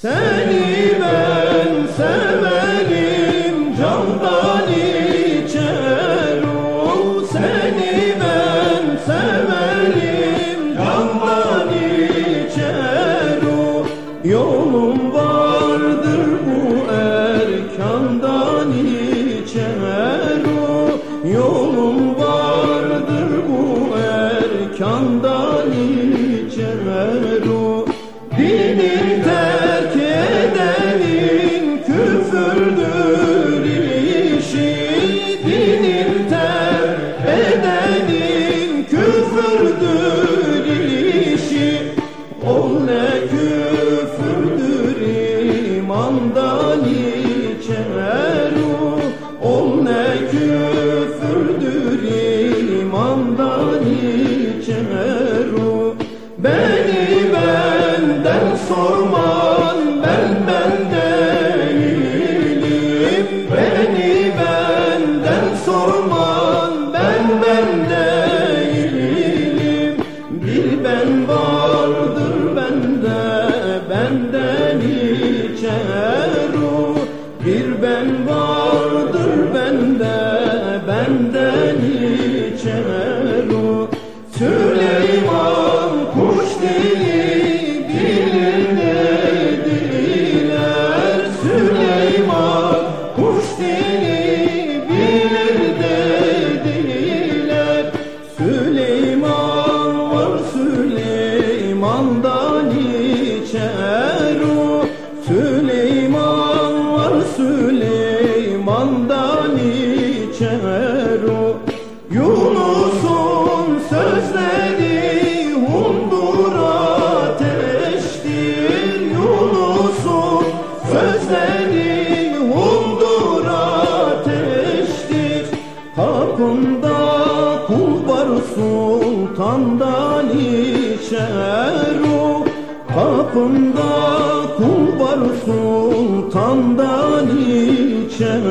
Seni ben severim candan içer o Seni ben severim candan içer o Yolum vardır bu erkandan içer o Yolum vardır bu erkandan içer o Beni benden sorman ben ben değilim. Beni benden sorman ben ben değilim. Bir ben vardır bende benden Süleyman kuş dili bilir dediler. Süleyman kuş dili bilir dediler. Süleyman var Süleyman'dan içer o. Süleyman var Süleyman'dan içer o. Yunus'un kandan içer o Kapında kul var sultandan içer